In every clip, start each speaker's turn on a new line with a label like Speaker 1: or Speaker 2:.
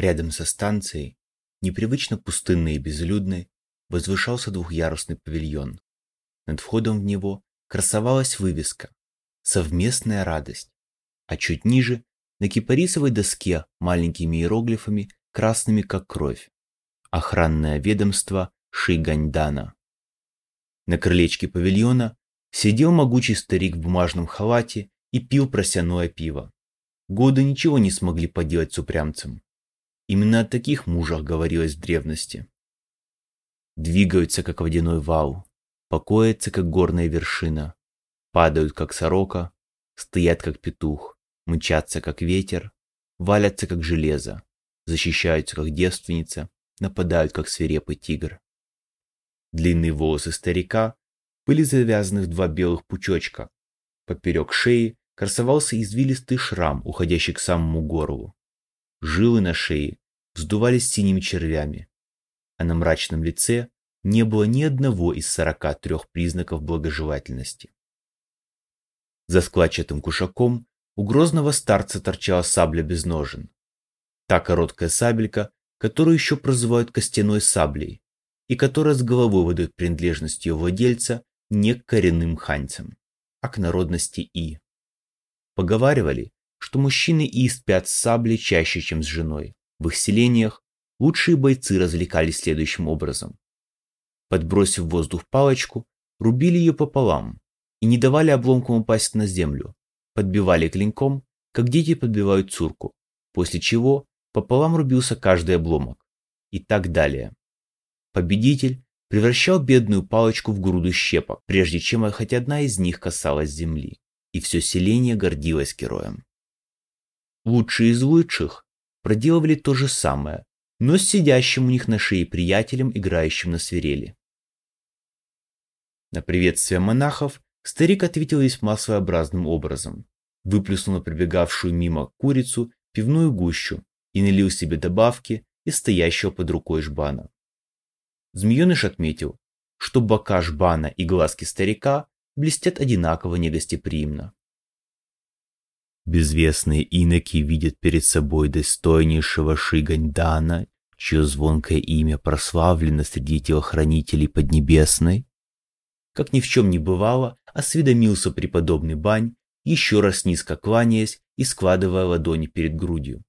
Speaker 1: Рядом со станцией, непривычно пустынной и безлюдной, возвышался двухъярусный павильон. Над входом в него красовалась вывеска «Совместная радость», а чуть ниже на кипарисовой доске маленькими иероглифами, красными как кровь. Охранное ведомство Шиганьдана. На крылечке павильона сидел могучий старик в бумажном халате и пил просяное пиво. Годы ничего не смогли поделать с упрямцем. Именно о таких мужах говорилось в древности. Двигаются, как водяной вал, покоятся, как горная вершина, падают, как сорока, стоят, как петух, мчатся, как ветер, валятся, как железо, защищаются, как девственница, нападают, как свирепый тигр. Длинные волосы старика были завязаны в два белых пучочка. Поперек шеи красовался извилистый шрам, уходящий к самому горлу. Жилы на шее вздувались синими червями, а на мрачном лице не было ни одного из сорока трех признаков благожелательности. За складчатым кушаком у грозного старца торчала сабля без ножен. Та короткая сабелька, которую еще прозывают костяной саблей, и которая с головой выдает принадлежность ее владельца не к коренным ханьцам, а к народности И. Поговаривали, что мужчины И спят с саблей чаще, чем с женой. В их селениях лучшие бойцы развлекались следующим образом. Подбросив в воздух палочку, рубили ее пополам, и не давали обломкам упасть на землю. Подбивали клинком, как дети подбивают цурку, после чего пополам рубился каждый обломок. И так далее. Победитель превращал бедную палочку в груду щепок, прежде чем хоть одна из них касалась земли. И все селение гордилось героем. Лучшие из лучших проделывали то же самое, но с сидящим у них на шее приятелем, играющим на свирели. На приветствие монахов Старик ответил весьма своеобразным образом. Выплюснул на прибегавшую мимо курицу пивную гущу и налил себе добавки из стоящего под рукой жбана. Змееныш отметил, что бока жбана и глазки старика блестят одинаково негостеприимно. Безвестные иноки видят перед собой достойнейшего Шигандана, чье звонкое имя прославлено среди телохранителей Поднебесной. Как ни в чем не бывало, осведомился преподобный Бань, еще раз низко кланяясь и складывая ладони перед грудью.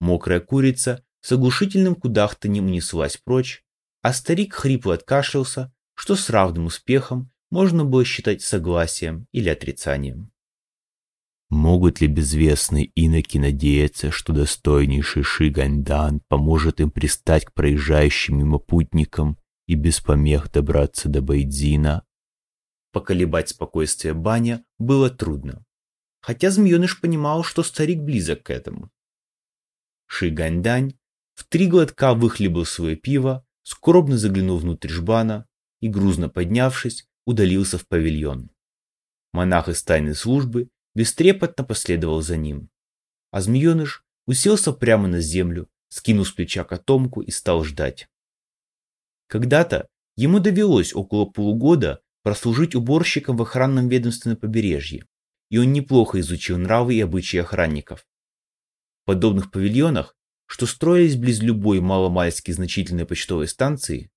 Speaker 1: Мокрая курица с оглушительным кудахтаньем унеслась прочь, а старик хрипло откашлялся, что с равным успехом можно было считать согласием или отрицанием. Могут ли безвестные иноки надеяться, что достойнейший Шигандан поможет им пристать к проезжающим мимо путникам и без помех добраться до Байдзина? Поколебать спокойствие Баня было трудно. Хотя змееныш понимал, что старик близок к этому. Шигандань в три глотка выхлебал свое пиво, скоробно заглянул внутрь жбана и, грузно поднявшись, удалился в павильон. Монах из тайной службы бестрепетно последовал за ним. А змееныш уселся прямо на землю, скинул с плеча котомку и стал ждать. Когда-то ему довелось около полугода прослужить уборщиком в охранном ведомстве на побережье, и он неплохо изучил нравы и обычаи охранников. В подобных павильонах, что строились близ любой маломальски значительной почтовой станции,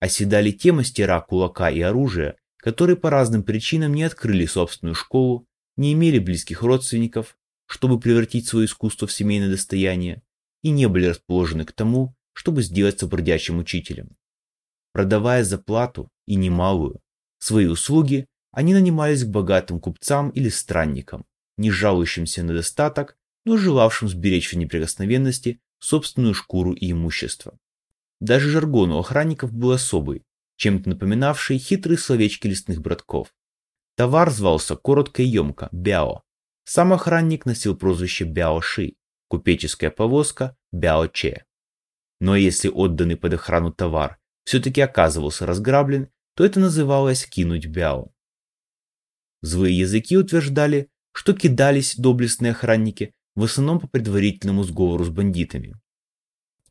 Speaker 1: оседали те мастера кулака и оружия, которые по разным причинам не открыли собственную школу, не имели близких родственников, чтобы превратить свое искусство в семейное достояние, и не были расположены к тому, чтобы сделаться бродячим учителем. Продавая за плату, и немалую, Свои услуги они нанимались к богатым купцам или странникам, не жалующимся на достаток, но желавшим сберечь в неприкосновенности собственную шкуру и имущество. Даже жаргон у охранников был особый, чем-то напоминавший хитрые словечки лесных братков. Товар звался коротко и емко – бяо. Сам охранник носил прозвище бяо-ши, купеческая повозка – бяо-че. Но если отданный под охрану товар все-таки оказывался разграблен, то это называлось кинуть бяо. Злые языки утверждали, что кидались доблестные охранники в основном по предварительному сговору с бандитами.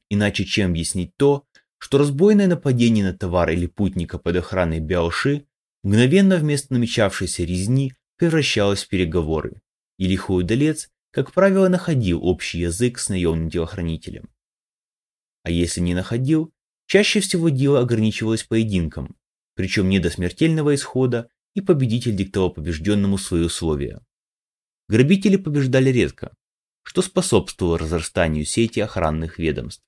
Speaker 1: Иначе чем объяснить то, что разбойное нападение на товар или путника под охраной Бяоши мгновенно вместо намечавшейся резни превращалось в переговоры, и лихой удалец как правило, находил общий язык с наемным телохранителем. А если не находил, чаще всего дело ограничивалось поединком, причем не до смертельного исхода, и победитель диктовал побежденному свои условия. Грабители побеждали редко, что способствовало разрастанию сети охранных ведомств.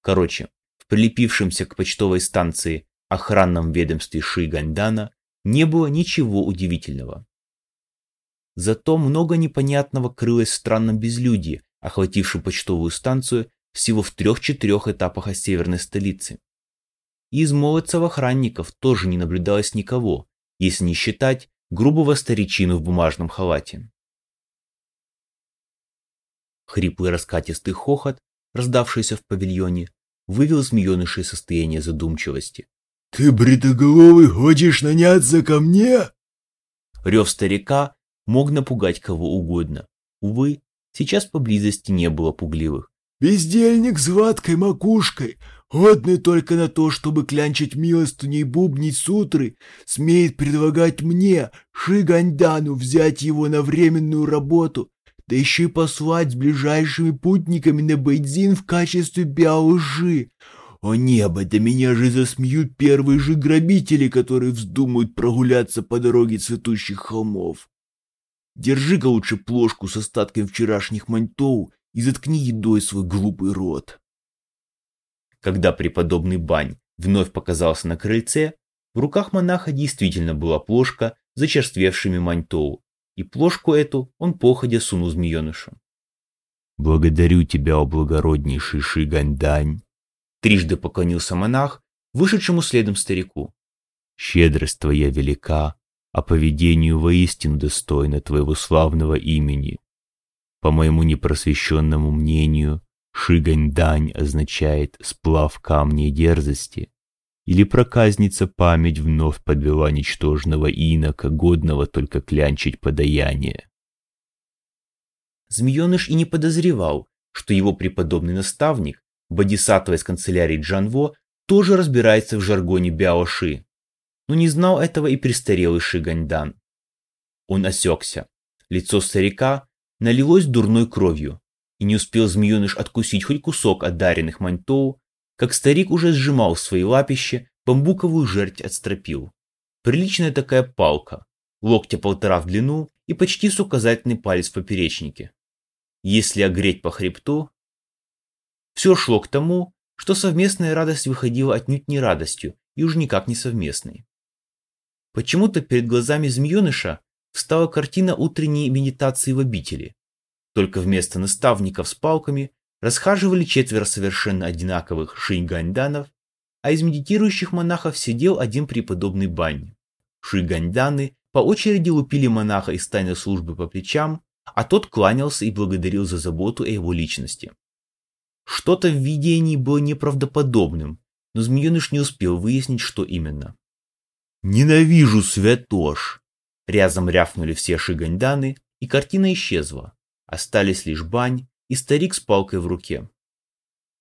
Speaker 1: Короче, в прилепившемся к почтовой станции охранном ведомстве Ши Гандана не было ничего удивительного. Зато много непонятного крылось в странном безлюдье, охватившем почтовую станцию всего в трех-четырех этапах от северной столицы. Из молодцев охранников тоже не наблюдалось никого, если не считать грубого старичину в бумажном халате. Хриплый раскатистый хохот, раздавшийся в павильоне, вывел змееныша из состояния задумчивости.
Speaker 2: «Ты, бритоголовый, хочешь наняться ко мне?»
Speaker 1: Рев старика мог напугать кого угодно. Увы, сейчас поблизости не было пугливых.
Speaker 2: «Бездельник с гладкой макушкой, годный только на то, чтобы клянчить милостыней бубнить сутры, смеет предлагать мне, Шигандану, взять его на временную работу, да еще и послать с ближайшими путниками на Бейдзин в качестве биолжи. О небо, да меня же засмеют первые же грабители, которые вздумают прогуляться по дороге цветущих холмов. Держи-ка лучше плошку с остатками вчерашних маньтоу и заткни едой свой глупый рот.
Speaker 1: Когда преподобный Бань вновь показался на крыльце, в руках монаха действительно была плошка с зачерствевшими маньтоу, и плошку эту он походя сунул змеенышу.
Speaker 2: «Благодарю тебя, о благороднейший Шигандань!»
Speaker 1: Трижды поклонился монах, вышедшему следом старику.
Speaker 2: «Щедрость твоя велика, а поведению воистину достойно твоего славного имени. По моему непросвещенному мнению, Шигандань означает «сплав камней дерзости», или проказница память вновь подвела ничтожного инока, годного только клянчить подаяние.
Speaker 1: Змееныш и не подозревал, что его преподобный наставник, бодисаттва из канцелярии Джанво, тоже разбирается в жаргоне Бяоши, но не знал этого и престарелый Шиганьдан. Он осекся. Лицо старика налилось дурной кровью, и не успел змееныш откусить хоть кусок от даренных маньтоу, как старик уже сжимал в свои лапище бамбуковую жерть от стропил. Приличная такая палка, локтя полтора в длину и почти с указательный палец в поперечнике. Если огреть по хребту... Все шло к тому, что совместная радость выходила отнюдь не радостью и уж никак не совместной. Почему-то перед глазами змееныша встала картина утренней медитации в обители. Только вместо наставников с палками расхаживали четверо совершенно одинаковых шиганьданов, а из медитирующих монахов сидел один преподобный бань. Шиганьданы по очереди лупили монаха из тайной службы по плечам, а тот кланялся и благодарил за заботу о его личности. Что-то в видении было неправдоподобным, но змееныш не успел выяснить, что именно. «Ненавижу святош!» Рязом рявкнули все шиганьданы, и картина исчезла. Остались лишь бань и старик с палкой в руке.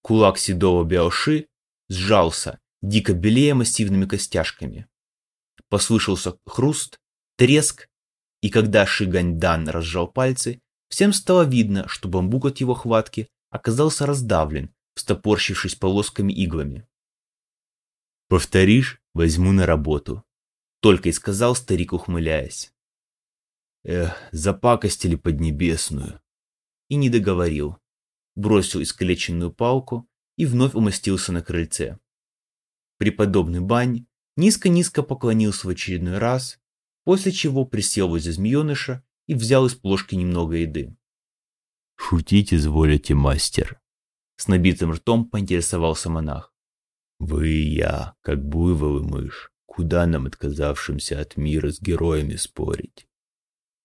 Speaker 1: Кулак седого Биоши сжался, дико белея массивными костяшками. Послышался хруст, треск, и когда Шиганьдан разжал пальцы, всем стало видно, что бамбук от его хватки оказался раздавлен, встопорщившись полосками иглами. «Повторишь, возьму на работу», — только и сказал старик, ухмыляясь. «Эх, запакостили поднебесную», и не договорил. Бросил искалеченную палку и вновь умостился на крыльце. Преподобный Бань низко-низко поклонился в очередной раз, после чего присел возле змееныша и взял из плошки немного еды.
Speaker 2: «Шутить изволите, мастер?»
Speaker 1: С набитым ртом поинтересовался монах.
Speaker 2: «Вы и я, как буйвол и мышь, куда нам, отказавшимся от мира, с героями спорить?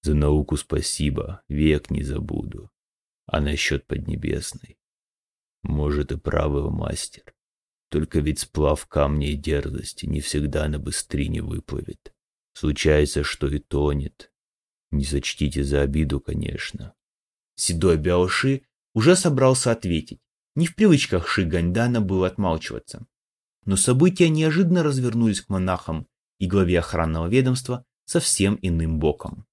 Speaker 2: За науку спасибо, век не забуду. А насчет Поднебесной? Может и правый мастер. Только ведь сплав камня и дерзости не всегда на быстрине выплывет. Случается, что и тонет. Не сочтите за обиду, конечно.
Speaker 1: Седой Бяоши уже собрался ответить. Не в привычках Ши Ганьдана было отмалчиваться. Но события неожиданно развернулись к монахам и главе охранного ведомства совсем иным боком.